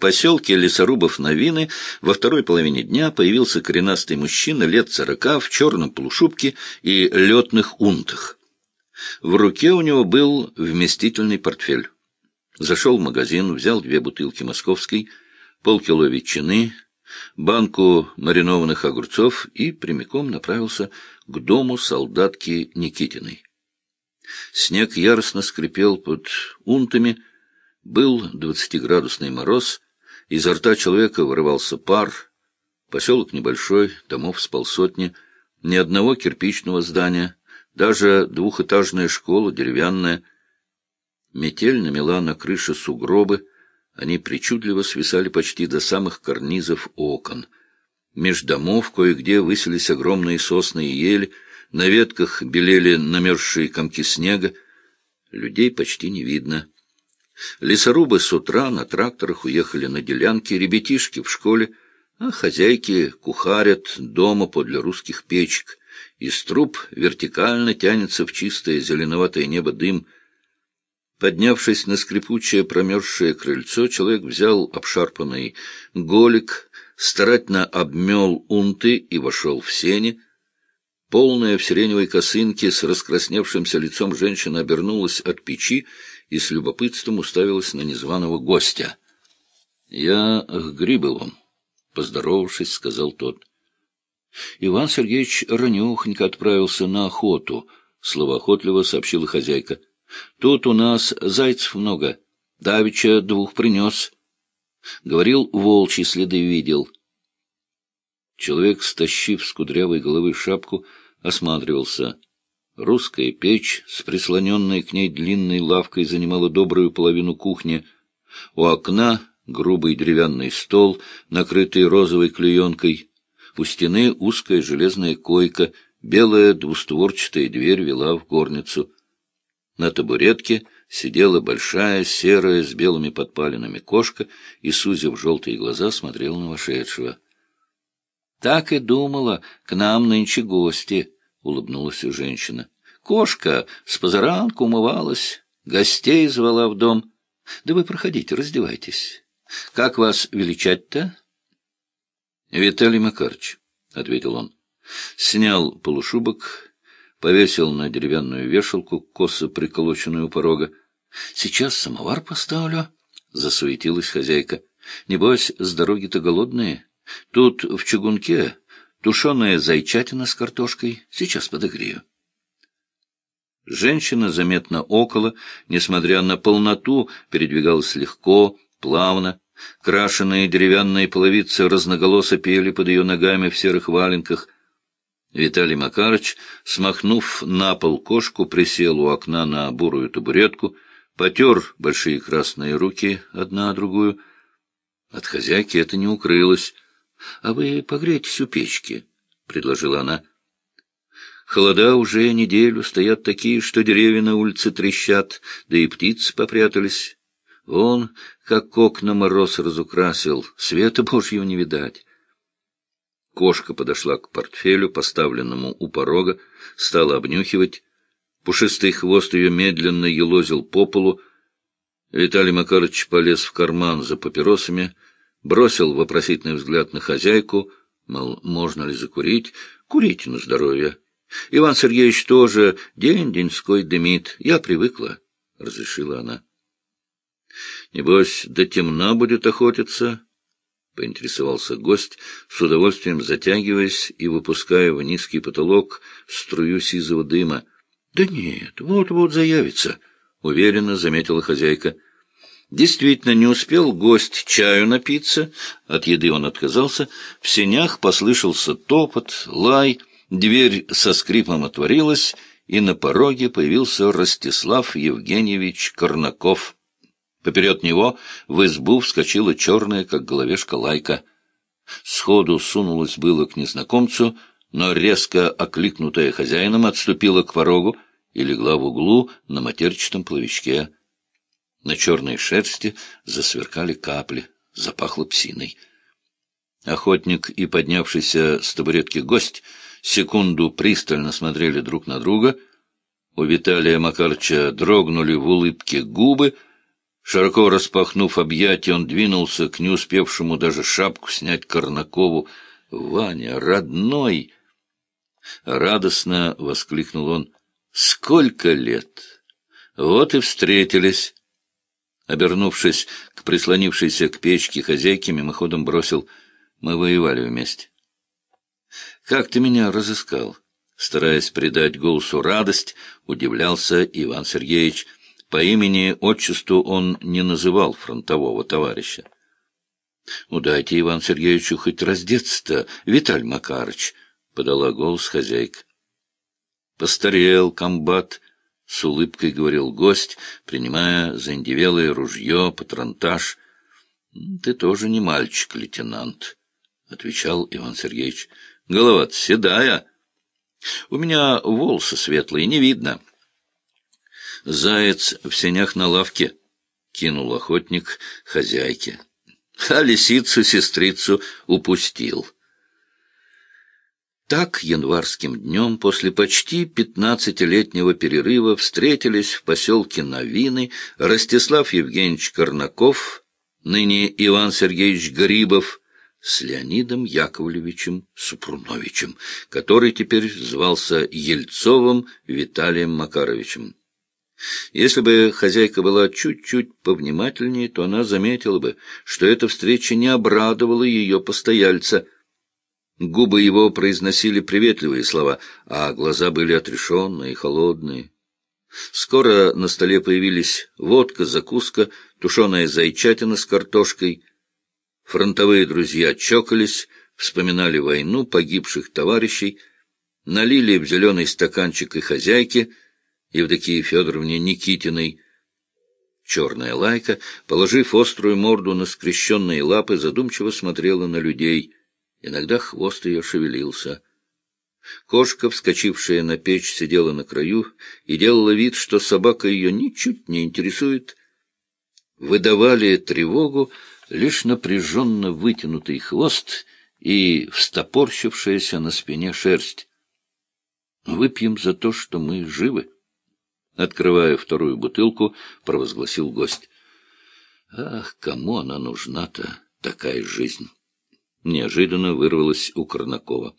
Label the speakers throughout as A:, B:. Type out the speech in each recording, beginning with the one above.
A: поселке Лесорубов-Новины во второй половине дня появился коренастый мужчина лет сорока в черном полушубке и летных унтах. В руке у него был вместительный портфель. Зашел в магазин, взял две бутылки московской, полкило ветчины, банку маринованных огурцов и прямиком направился к дому солдатки Никитиной. Снег яростно скрипел под унтами, был двадцатиградусный мороз, изо рта человека вырывался пар, поселок небольшой, домов с полсотни, ни одного кирпичного здания, даже двухэтажная школа деревянная. Метель намела на крыше сугробы, они причудливо свисали почти до самых карнизов окон. Меж домов кое-где высились огромные сосны и ели, на ветках белели намерзшие комки снега. Людей почти не видно. Лесорубы с утра на тракторах уехали на делянки, ребятишки в школе, а хозяйки кухарят дома подле русских печек. Из труб вертикально тянется в чистое зеленоватое небо дым. Поднявшись на скрипучее промерзшее крыльцо, человек взял обшарпанный голик, старательно обмел унты и вошел в сени — Полная в сиреневой косынке с раскрасневшимся лицом женщина обернулась от печи и с любопытством уставилась на незваного гостя. — Я к Грибовым, — поздоровавшись, сказал тот. — Иван Сергеевич ранехонько отправился на охоту, — словоохотливо сообщила хозяйка. — Тут у нас зайцев много. Давича двух принес. Говорил, волчьи следы видел. Человек, стащив с кудрявой головы шапку, — осматривался. Русская печь с прислоненной к ней длинной лавкой занимала добрую половину кухни. У окна грубый деревянный стол, накрытый розовой клеенкой. У стены узкая железная койка, белая двустворчатая дверь вела в горницу. На табуретке сидела большая, серая, с белыми подпалинами кошка и, сузив желтые глаза, смотрела на вошедшего. Так и думала, к нам нынче гости, — улыбнулась женщина. Кошка с позаранку умывалась, гостей звала в дом. Да вы проходите, раздевайтесь. Как вас величать-то? — Виталий Макарыч, — ответил он. Снял полушубок, повесил на деревянную вешалку, косо приколоченную у порога. — Сейчас самовар поставлю, — засуетилась хозяйка. — Небось, с дороги-то голодные. Тут в чугунке тушеная зайчатина с картошкой. Сейчас подогрею. Женщина заметно около, несмотря на полноту, передвигалась легко, плавно. Крашеные деревянные половицы разноголосо пели под ее ногами в серых валенках. Виталий Макарыч, смахнув на пол кошку, присел у окна на бурую табуретку, потер большие красные руки одна о другую. От хозяйки это не укрылось. — А вы погрейтесь у печки, — предложила она. Холода уже неделю стоят такие, что деревья на улице трещат, да и птицы попрятались. Вон, как окна мороз разукрасил, света божьего не видать. Кошка подошла к портфелю, поставленному у порога, стала обнюхивать. Пушистый хвост ее медленно елозил по полу. Виталий Макарович полез в карман за папиросами — бросил вопросительный взгляд на хозяйку, мол, можно ли закурить, курите на здоровье. Иван Сергеевич тоже день-деньской дымит, я привыкла, — разрешила она. — Небось, до темна будет охотиться, — поинтересовался гость, с удовольствием затягиваясь и выпуская в низкий потолок струю сизого дыма. — Да нет, вот-вот заявится, — уверенно заметила хозяйка. — Действительно, не успел гость чаю напиться, от еды он отказался, в сенях послышался топот, лай, дверь со скрипом отворилась, и на пороге появился Ростислав Евгеньевич Корнаков. Поперед него в избу вскочила черная, как головешка, лайка. Сходу сунулась было к незнакомцу, но резко окликнутая хозяином отступила к порогу и легла в углу на матерчатом плавичке. На черной шерсти засверкали капли, запахло псиной. Охотник и поднявшийся с табуретки гость секунду пристально смотрели друг на друга. У Виталия Макарча дрогнули в улыбке губы, Широко распахнув объятия, он двинулся к не успевшему даже шапку снять Корнакову. «Ваня, родной!» Радостно воскликнул он. «Сколько лет! Вот и встретились!» Обернувшись к прислонившейся к печке хозяйке, мимоходом бросил «Мы воевали вместе». «Как ты меня разыскал?» Стараясь придать голосу радость, удивлялся Иван Сергеевич. По имени-отчеству он не называл фронтового товарища. «Ну, дайте Иван Сергеевичу хоть раздеться-то, Виталь Макарыч», — подала голос хозяйка. «Постарел комбат», — с улыбкой говорил гость, принимая заиндевелое ружье, патронтаж. «Ты тоже не мальчик, лейтенант», — отвечал Иван Сергеевич. голова седая. У меня волосы светлые, не видно». «Заяц в сенях на лавке», — кинул охотник хозяйке. «А лисицу-сестрицу упустил». Так январским днем после почти пятнадцатилетнего перерыва встретились в поселке Новины Ростислав Евгеньевич Корнаков, ныне Иван Сергеевич Грибов, с Леонидом Яковлевичем Супруновичем, который теперь звался Ельцовым Виталием Макаровичем. Если бы хозяйка была чуть-чуть повнимательнее, то она заметила бы, что эта встреча не обрадовала ее постояльца — Губы его произносили приветливые слова, а глаза были отрешенные и холодные. Скоро на столе появились водка, закуска, тушеная зайчатина с картошкой. Фронтовые друзья чокались, вспоминали войну, погибших товарищей, налили в зеленый стаканчик и хозяйке, Евдокии Федоровне Никитиной. Черная лайка, положив острую морду на скрещенные лапы, задумчиво смотрела на людей — Иногда хвост ее шевелился. Кошка, вскочившая на печь, сидела на краю и делала вид, что собака ее ничуть не интересует. Выдавали тревогу лишь напряженно вытянутый хвост и встопорщившаяся на спине шерсть. «Выпьем за то, что мы живы», — открывая вторую бутылку, провозгласил гость. «Ах, кому она нужна-то, такая жизнь!» Неожиданно вырвалось у Корнакова.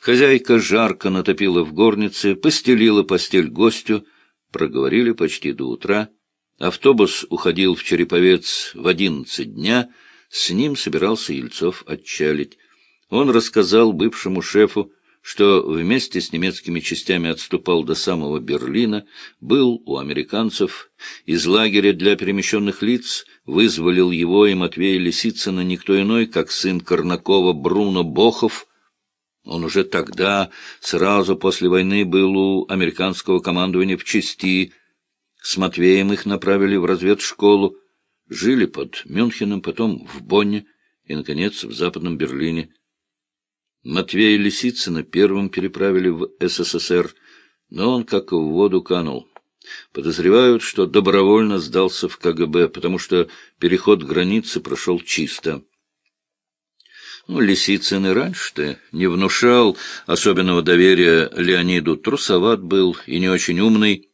A: Хозяйка жарко натопила в горнице, постелила постель гостю, проговорили почти до утра. Автобус уходил в Череповец в одиннадцать дня, с ним собирался Ельцов отчалить. Он рассказал бывшему шефу, что вместе с немецкими частями отступал до самого Берлина, был у американцев, из лагеря для перемещенных лиц вызволил его и Матвея Лисицына никто иной, как сын Корнакова Бруно Бохов. Он уже тогда, сразу после войны, был у американского командования в части. С Матвеем их направили в разведшколу, жили под Мюнхеном, потом в Бонне и, наконец, в Западном Берлине. Матвея Лисицына первым переправили в СССР, но он как в воду канул. Подозревают, что добровольно сдался в КГБ, потому что переход границы прошел чисто. Ну, Лисицын и раньше-то не внушал особенного доверия Леониду, трусоват был и не очень умный.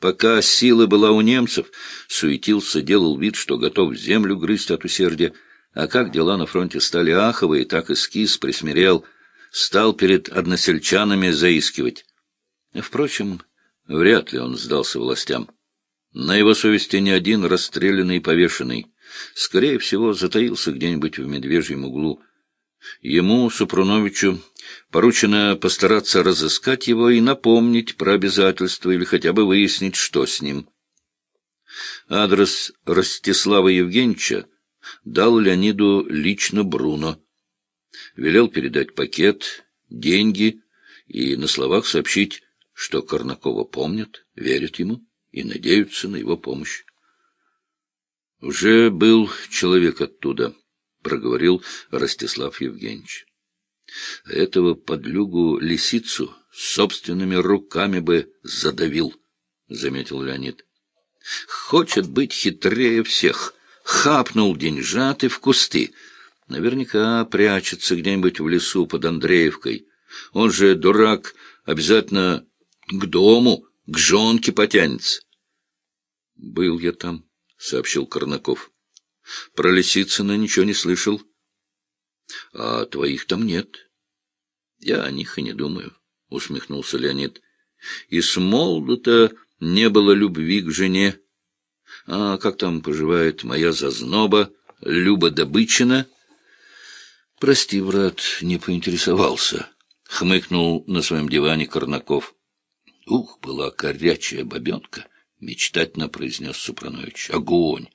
A: Пока сила была у немцев, суетился, делал вид, что готов землю грызть от усердия. А как дела на фронте стали аховые, так и скис присмирел, стал перед односельчанами заискивать. Впрочем, Вряд ли он сдался властям. На его совести ни один расстрелянный и повешенный. Скорее всего, затаился где-нибудь в медвежьем углу. Ему, Супруновичу, поручено постараться разыскать его и напомнить про обязательства или хотя бы выяснить, что с ним. Адрес Ростислава Евгеньевича дал Леониду лично Бруно. Велел передать пакет, деньги и на словах сообщить что Корнакова помнят, верят ему и надеются на его помощь. — Уже был человек оттуда, — проговорил Ростислав Евгеньевич. — Этого подлюгу лисицу собственными руками бы задавил, — заметил Леонид. — Хочет быть хитрее всех. Хапнул деньжат и в кусты. Наверняка прячется где-нибудь в лесу под Андреевкой. Он же, дурак, обязательно к дому, к жонке потянется. — Был я там, —— сообщил Корнаков. — Про Лисицына ничего не слышал. — А твоих там нет. — Я о них и не думаю, — усмехнулся Леонид. — И с молоду-то не было любви к жене. А как там поживает моя зазноба, Люба Добычина? — Прости, брат, не поинтересовался, — хмыкнул на своем диване Корнаков. — Ух, была горячая бабенка! —— мечтательно произнес Супранович. — Огонь!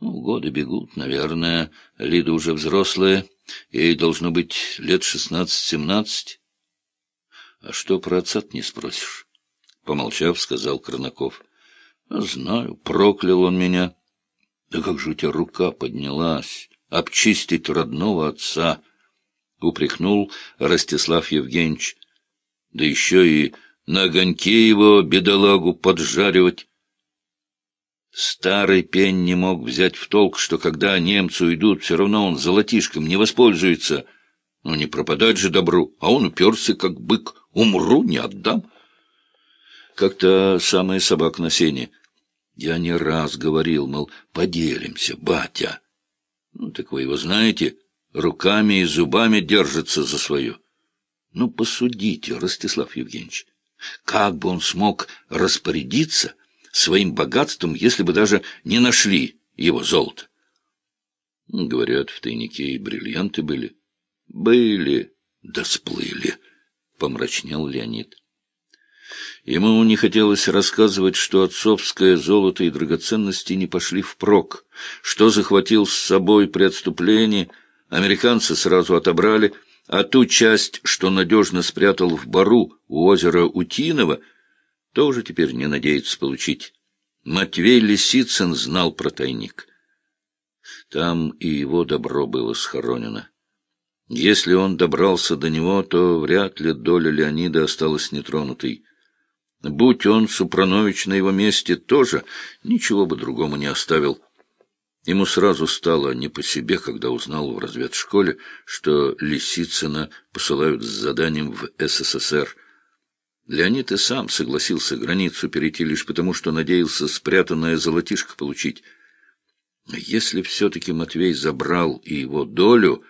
A: Ну, годы бегут, наверное. Лида уже взрослая. Ей должно быть лет шестнадцать-семнадцать. — А что про отца не спросишь? — помолчав, сказал Корнаков. — Знаю, проклял он меня. Да как же у тебя рука поднялась? Обчистить родного отца! — упрекнул Ростислав Евгеньевич. — Да еще и на огоньке его, бедолагу, поджаривать. Старый пень не мог взять в толк, что когда немцы уйдут, все равно он золотишком не воспользуется. Ну, не пропадать же добру, а он уперся, как бык. Умру, не отдам. Как-то самая собака на сене. Я не раз говорил, мол, поделимся, батя. Ну, так вы его знаете, руками и зубами держится за свое. Ну, посудите, Ростислав Евгеньевич. Как бы он смог распорядиться своим богатством, если бы даже не нашли его золото? Говорят, в тайнике и бриллианты были. Были, да сплыли, — помрачнел Леонид. Ему не хотелось рассказывать, что отцовское золото и драгоценности не пошли впрок, что захватил с собой при отступлении, американцы сразу отобрали — а ту часть, что надежно спрятал в бару у озера Утиного, тоже теперь не надеется получить. Матвей Лисицын знал про тайник. Там и его добро было схоронено. Если он добрался до него, то вряд ли доля Леонида осталась нетронутой. Будь он, Супранович, на его месте, тоже ничего бы другому не оставил. Ему сразу стало не по себе, когда узнал в разведшколе, что Лисицына посылают с заданием в СССР. Леонид и сам согласился границу перейти лишь потому, что надеялся спрятанное золотишко получить. Если все-таки Матвей забрал и его долю,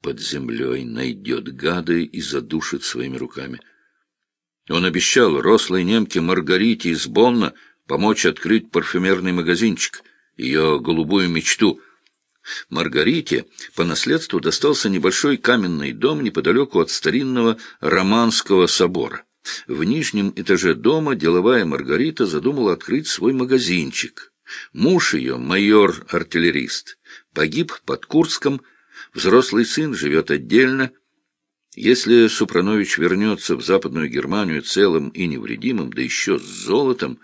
A: под землей найдет гады и задушит своими руками. Он обещал рослой немке Маргарите из Бонна помочь открыть парфюмерный магазинчик — ее голубую мечту. Маргарите по наследству достался небольшой каменный дом неподалеку от старинного Романского собора. В нижнем этаже дома деловая Маргарита задумала открыть свой магазинчик. Муж ее, майор-артиллерист, погиб под Курском, взрослый сын живет отдельно. Если Супранович вернется в Западную Германию целым и невредимым, да еще с золотом,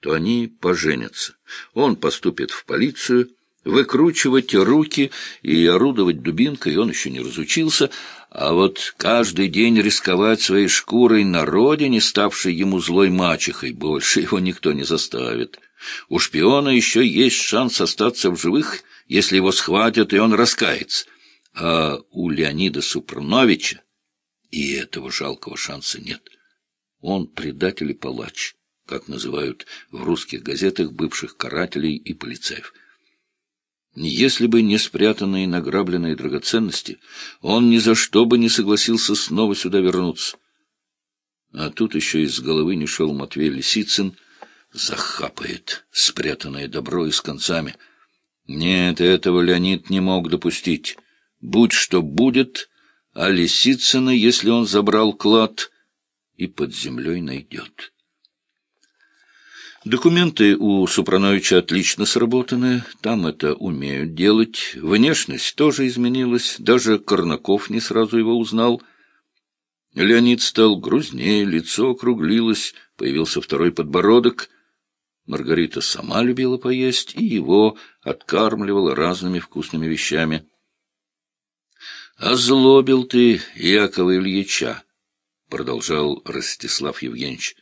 A: то они поженятся. Он поступит в полицию, выкручивать руки и орудовать дубинкой он еще не разучился, а вот каждый день рисковать своей шкурой на родине, ставшей ему злой мачехой, больше его никто не заставит. У шпиона еще есть шанс остаться в живых, если его схватят, и он раскается. А у Леонида Супрановича и этого жалкого шанса нет. Он предатель и палач как называют в русских газетах бывших карателей и полицаев. Если бы не спрятанные награбленные драгоценности, он ни за что бы не согласился снова сюда вернуться. А тут еще из головы не шел Матвей Лисицын, захапает спрятанное добро и с концами. Нет, этого Леонид не мог допустить. Будь что будет, а Лисицына, если он забрал клад, и под землей найдет. Документы у Супрановича отлично сработаны, там это умеют делать. Внешность тоже изменилась, даже Корнаков не сразу его узнал. Леонид стал грузнее, лицо округлилось, появился второй подбородок. Маргарита сама любила поесть и его откармливала разными вкусными вещами. — Озлобил ты Якова Ильича, — продолжал Ростислав Евгеньевич.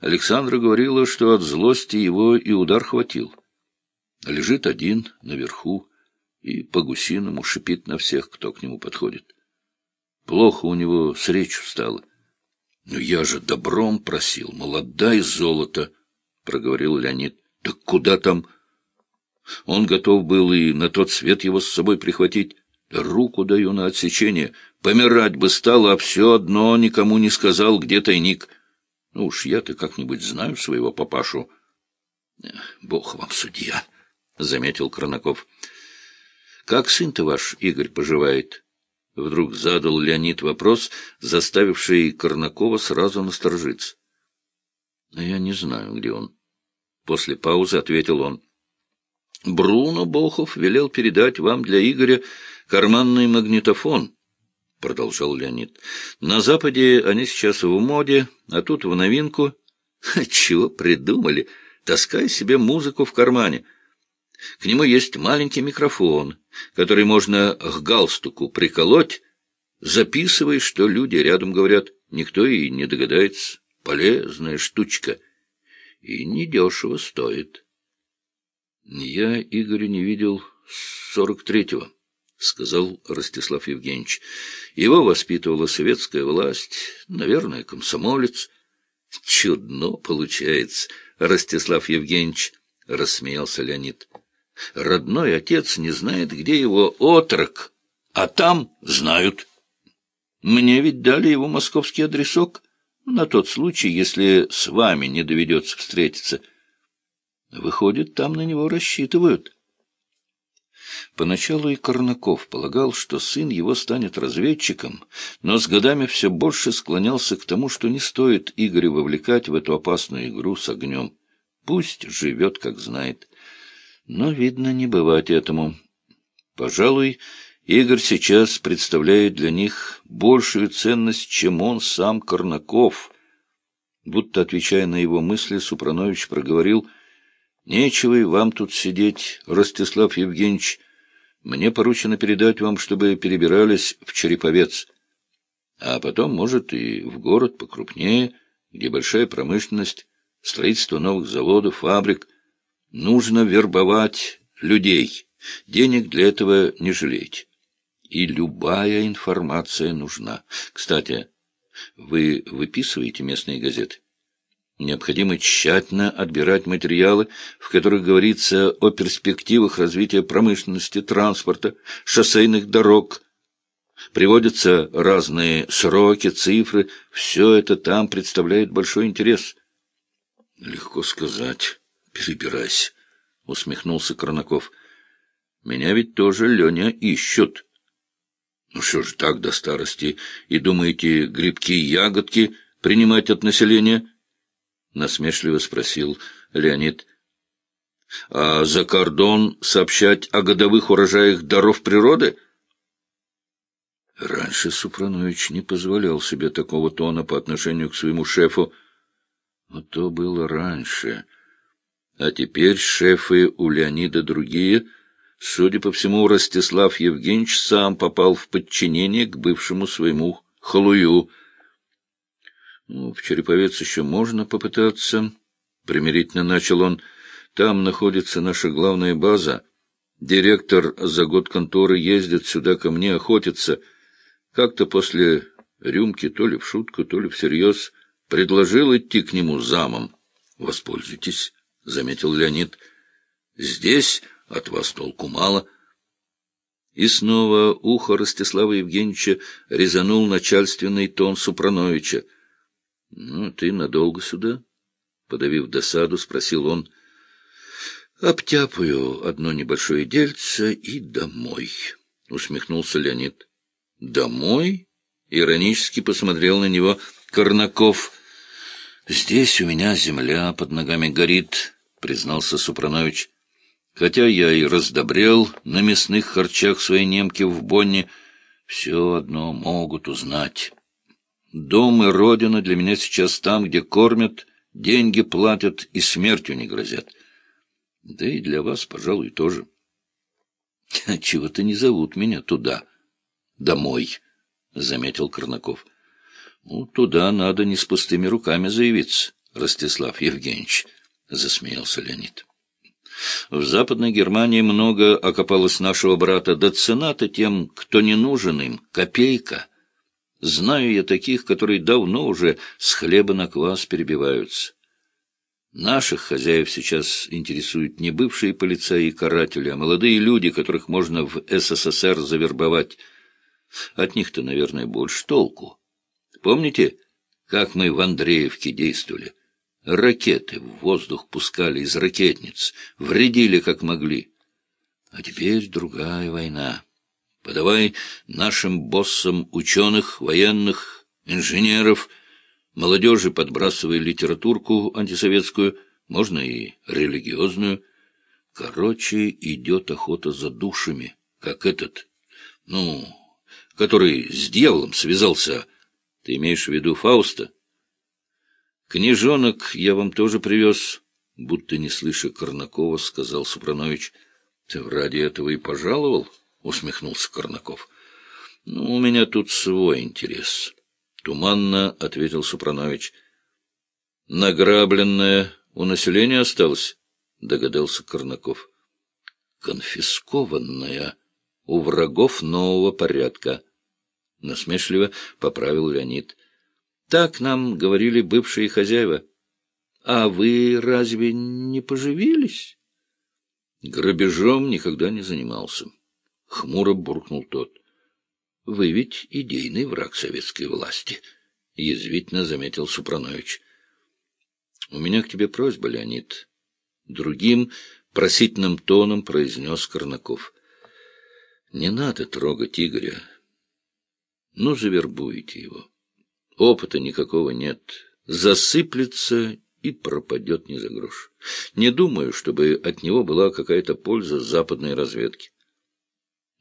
A: Александра говорила, что от злости его и удар хватил. Лежит один наверху и по-гусиному шипит на всех, кто к нему подходит. Плохо у него с речью стало. — Ну я же добром просил, мол, отдай золото, — проговорил Леонид. — Так куда там? Он готов был и на тот свет его с собой прихватить. Руку даю на отсечение. Помирать бы стало, а все одно никому не сказал, где тайник. Ну уж я-то как-нибудь знаю своего папашу. — Бог вам судья, — заметил Кронаков. — Как сын-то ваш, Игорь, поживает? Вдруг задал Леонид вопрос, заставивший Корнакова сразу насторожиться. — Я не знаю, где он. После паузы ответил он. — Бруно Бохов велел передать вам для Игоря карманный магнитофон, — продолжал Леонид. — На Западе они сейчас в моде, а тут в новинку. Чего придумали? Таскай себе музыку в кармане. К нему есть маленький микрофон, который можно к галстуку приколоть, записывай, что люди рядом говорят. Никто и не догадается. Полезная штучка. И недешево стоит. Я Игоря не видел с сорок третьего, — сказал Ростислав Евгеньевич. Его воспитывала советская власть, наверное, комсомолец. Чудно получается, Ростислав Евгеньевич, — рассмеялся Леонид. Родной отец не знает, где его отрок, а там знают. Мне ведь дали его московский адресок на тот случай, если с вами не доведется встретиться. Выходит, там на него рассчитывают. Поначалу и Корнаков полагал, что сын его станет разведчиком, но с годами все больше склонялся к тому, что не стоит Игоря вовлекать в эту опасную игру с огнем. Пусть живет, как знает. Но, видно, не бывать этому. Пожалуй, Игорь сейчас представляет для них большую ценность, чем он сам Корнаков. Будто, отвечая на его мысли, Супранович проговорил, «Нечего и вам тут сидеть, Ростислав Евгеньевич. Мне поручено передать вам, чтобы перебирались в Череповец. А потом, может, и в город покрупнее, где большая промышленность, строительство новых заводов, фабрик. Нужно вербовать людей. Денег для этого не жалейте. И любая информация нужна. Кстати, вы выписываете местные газеты? Необходимо тщательно отбирать материалы, в которых говорится о перспективах развития промышленности, транспорта, шоссейных дорог. Приводятся разные сроки, цифры. Все это там представляет большой интерес. — Легко сказать перебирайся, — усмехнулся Корнаков. — Меня ведь тоже, Леня, ищут. — Ну что ж так до старости? И думаете, грибки и ягодки принимать от населения? — насмешливо спросил Леонид. — А за кордон сообщать о годовых урожаях даров природы? Раньше Супранович не позволял себе такого тона по отношению к своему шефу. Но то было раньше. А теперь шефы у Леонида другие. Судя по всему, Ростислав Евгеньевич сам попал в подчинение к бывшему своему халую. Ну, в Череповец еще можно попытаться. Примирительно начал он. Там находится наша главная база. Директор за год конторы ездит сюда ко мне охотиться. Как-то после рюмки, то ли в шутку, то ли всерьез, предложил идти к нему замом. Воспользуйтесь. — заметил Леонид. — Здесь от вас толку мало. И снова ухо Ростислава Евгеньевича резанул начальственный тон Супрановича. — Ну, ты надолго сюда? — подавив досаду, спросил он. — Обтяпаю одно небольшое дельце и домой, — усмехнулся Леонид. — Домой? — иронически посмотрел на него Корнаков. — Здесь у меня земля под ногами горит, признался Супранович. Хотя я и раздобрел на мясных харчах своей немки в Бонне, все одно могут узнать. Дом и родина для меня сейчас там, где кормят, деньги платят и смертью не грозят. Да и для вас, пожалуй, тоже. — Чего-то не зовут меня туда, домой, — заметил Корнаков. — Ну, туда надо не с пустыми руками заявиться, Ростислав Евгеньевич. — засмеялся Леонид. В Западной Германии много окопалось нашего брата, да цена-то тем, кто не нужен им, копейка. Знаю я таких, которые давно уже с хлеба на квас перебиваются. Наших хозяев сейчас интересуют не бывшие полицаи и каратели, а молодые люди, которых можно в СССР завербовать. От них-то, наверное, больше толку. Помните, как мы в Андреевке действовали? Ракеты в воздух пускали из ракетниц, вредили как могли. А теперь другая война. Подавай нашим боссам ученых, военных, инженеров — молодежи подбрасывая литературку антисоветскую, можно и религиозную. Короче, идет охота за душами, как этот, ну, который с дьяволом связался. Ты имеешь в виду Фауста? Книжонок я вам тоже привез, будто не слыша Корнакова, сказал Супранович. Ты ради этого и пожаловал? Усмехнулся Корнаков. Ну, у меня тут свой интерес. — туманно ответил Супранович. — Награбленное у населения осталось, — догадался Корнаков. — Конфискованное у врагов нового порядка, — насмешливо поправил Леонид. — Так нам говорили бывшие хозяева. — А вы разве не поживились? — Грабежом никогда не занимался. Хмуро буркнул тот. — Вы ведь идейный враг советской власти, — язвительно заметил Супранович. — У меня к тебе просьба, Леонид. Другим просительным тоном произнес Корнаков. — Не надо трогать Игоря. Ну, завербуйте его. Опыта никакого нет. Засыплется и пропадет не за грош. Не думаю, чтобы от него была какая-то польза западной разведки. —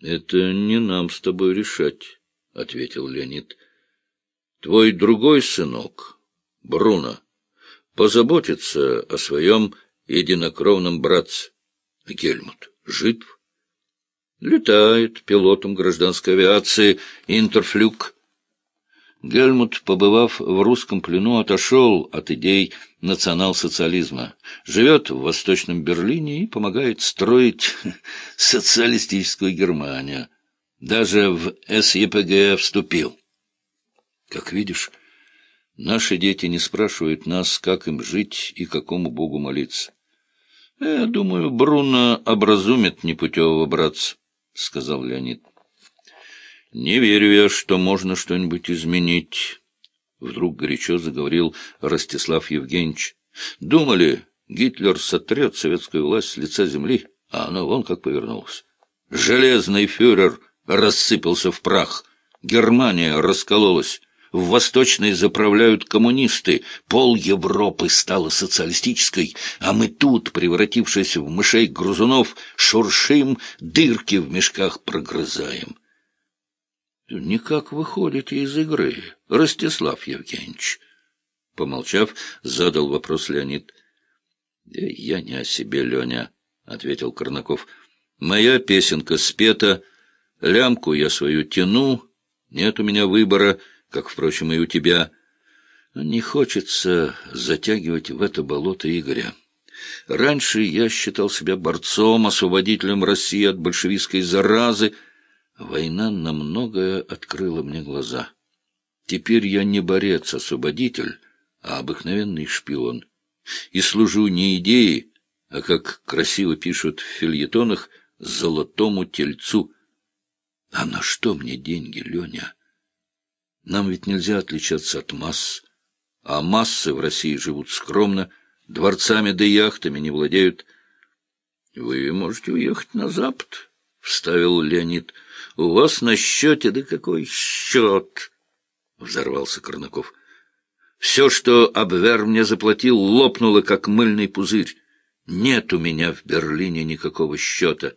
A: Это не нам с тобой решать, — ответил Леонид. — Твой другой сынок, Бруно, позаботится о своем единокровном братце. Гельмут жив? Летает пилотом гражданской авиации Интерфлюк. Гельмут, побывав в русском плену, отошел от идей национал-социализма, живет в Восточном Берлине и помогает строить социалистическую Германию. Даже в СЕПГ вступил. Как видишь, наши дети не спрашивают нас, как им жить и какому Богу молиться. Я думаю, Бруно образумит непутевого братца, — сказал Леонид. Не верю я, что можно что-нибудь изменить. Вдруг горячо заговорил Ростислав Евгеньевич. Думали, Гитлер сотрет советскую власть с лица земли, а оно вон как повернулось. Железный фюрер рассыпался в прах. Германия раскололась. В Восточной заправляют коммунисты. Пол Европы стала социалистической, а мы тут, превратившись в мышей грузунов, шуршим, дырки в мешках прогрызаем. Никак выходите из игры, Ростислав Евгеньевич. Помолчав, задал вопрос Леонид. — Я не о себе, Леня, — ответил Корнаков. — Моя песенка спета, лямку я свою тяну, нет у меня выбора, как, впрочем, и у тебя. Не хочется затягивать в это болото Игоря. Раньше я считал себя борцом, освободителем России от большевистской заразы, — Война на многое открыла мне глаза. Теперь я не борец-освободитель, а обыкновенный шпион. И служу не идее, а, как красиво пишут в фильетонах, золотому тельцу. А на что мне деньги, Леня? Нам ведь нельзя отличаться от масс, а массы в России живут скромно, дворцами да яхтами не владеют. — Вы можете уехать на Запад, — вставил Леонид. — У вас на счете, да какой счет? — взорвался Корнаков. — Все, что Абвер мне заплатил, лопнуло, как мыльный пузырь. Нет у меня в Берлине никакого счета.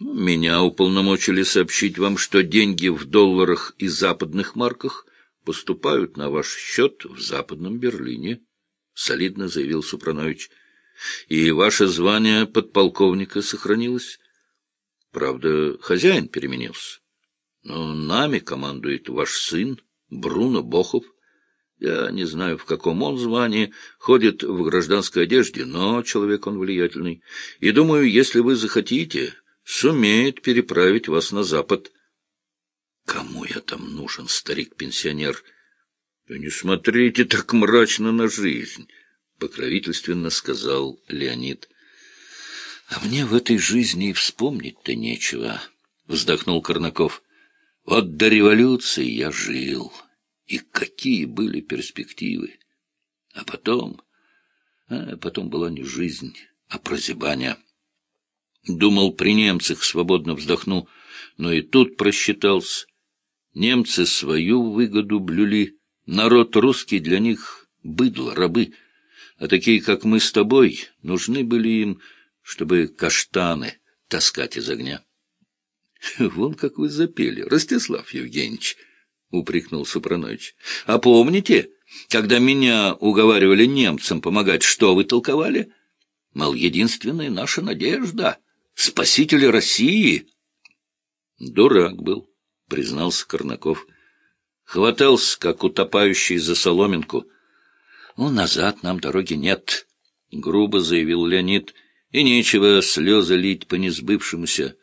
A: Меня уполномочили сообщить вам, что деньги в долларах и западных марках поступают на ваш счет в Западном Берлине, — солидно заявил Супранович. — И ваше звание подполковника сохранилось. Правда, хозяин переменился. Но нами командует ваш сын, Бруно Бохов. Я не знаю, в каком он звании, ходит в гражданской одежде, но человек он влиятельный. И думаю, если вы захотите, сумеет переправить вас на запад. Кому я там нужен, старик-пенсионер? Да не смотрите так мрачно на жизнь. покровительственно сказал Леонид. — А мне в этой жизни и вспомнить-то нечего, — вздохнул Корнаков. — Вот до революции я жил, и какие были перспективы. А потом... А потом была не жизнь, а прозябание. Думал, при немцах свободно вздохну, но и тут просчитался. Немцы свою выгоду блюли, народ русский для них — быдло, рабы, а такие, как мы с тобой, нужны были им, чтобы каштаны таскать из огня. — Вон как вы запели, Ростислав Евгеньевич, — упрекнул Супранович. — А помните, когда меня уговаривали немцам помогать, что вы толковали? Мол, единственная наша надежда — спасители России. Дурак был, признался Корнаков. Хватался, как утопающий за соломинку. Ну, назад нам дороги нет, — грубо заявил Леонид, — и нечего слезы лить по несбывшемуся.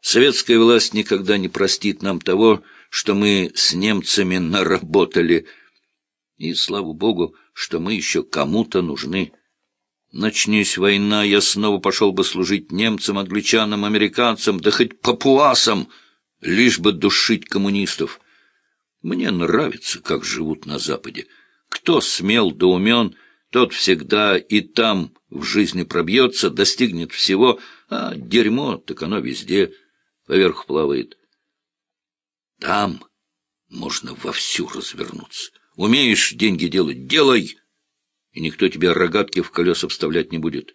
A: Советская власть никогда не простит нам того, что мы с немцами наработали — и слава богу, что мы еще кому-то нужны. Начнись война, я снова пошел бы служить немцам, англичанам, американцам, да хоть папуасам, лишь бы душить коммунистов. Мне нравится, как живут на Западе. Кто смел да умен, тот всегда и там в жизни пробьется, достигнет всего, а дерьмо, так оно везде поверх плавает. Там можно вовсю развернуться. Умеешь деньги делать — делай, и никто тебе рогатки в колеса вставлять не будет.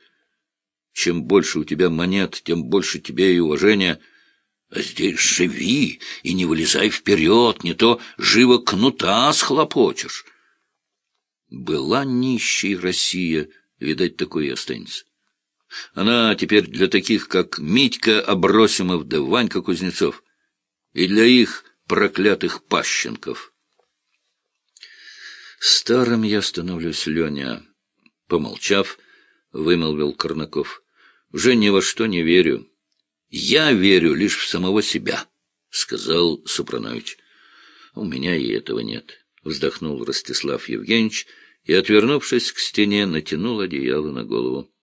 A: Чем больше у тебя монет, тем больше тебе и уважения. А здесь живи и не вылезай вперед, не то живо кнута схлопочешь. Была нищей Россия, видать, такой и останется. Она теперь для таких, как Митька Абросимов да Ванька Кузнецов, и для их проклятых пащенков. Старым я становлюсь, Леня. Помолчав, вымолвил Корнаков. Уже ни во что не верю. Я верю лишь в самого себя, сказал Супранович. У меня и этого нет, вздохнул Ростислав Евгеньевич и, отвернувшись к стене, натянул одеяло на голову.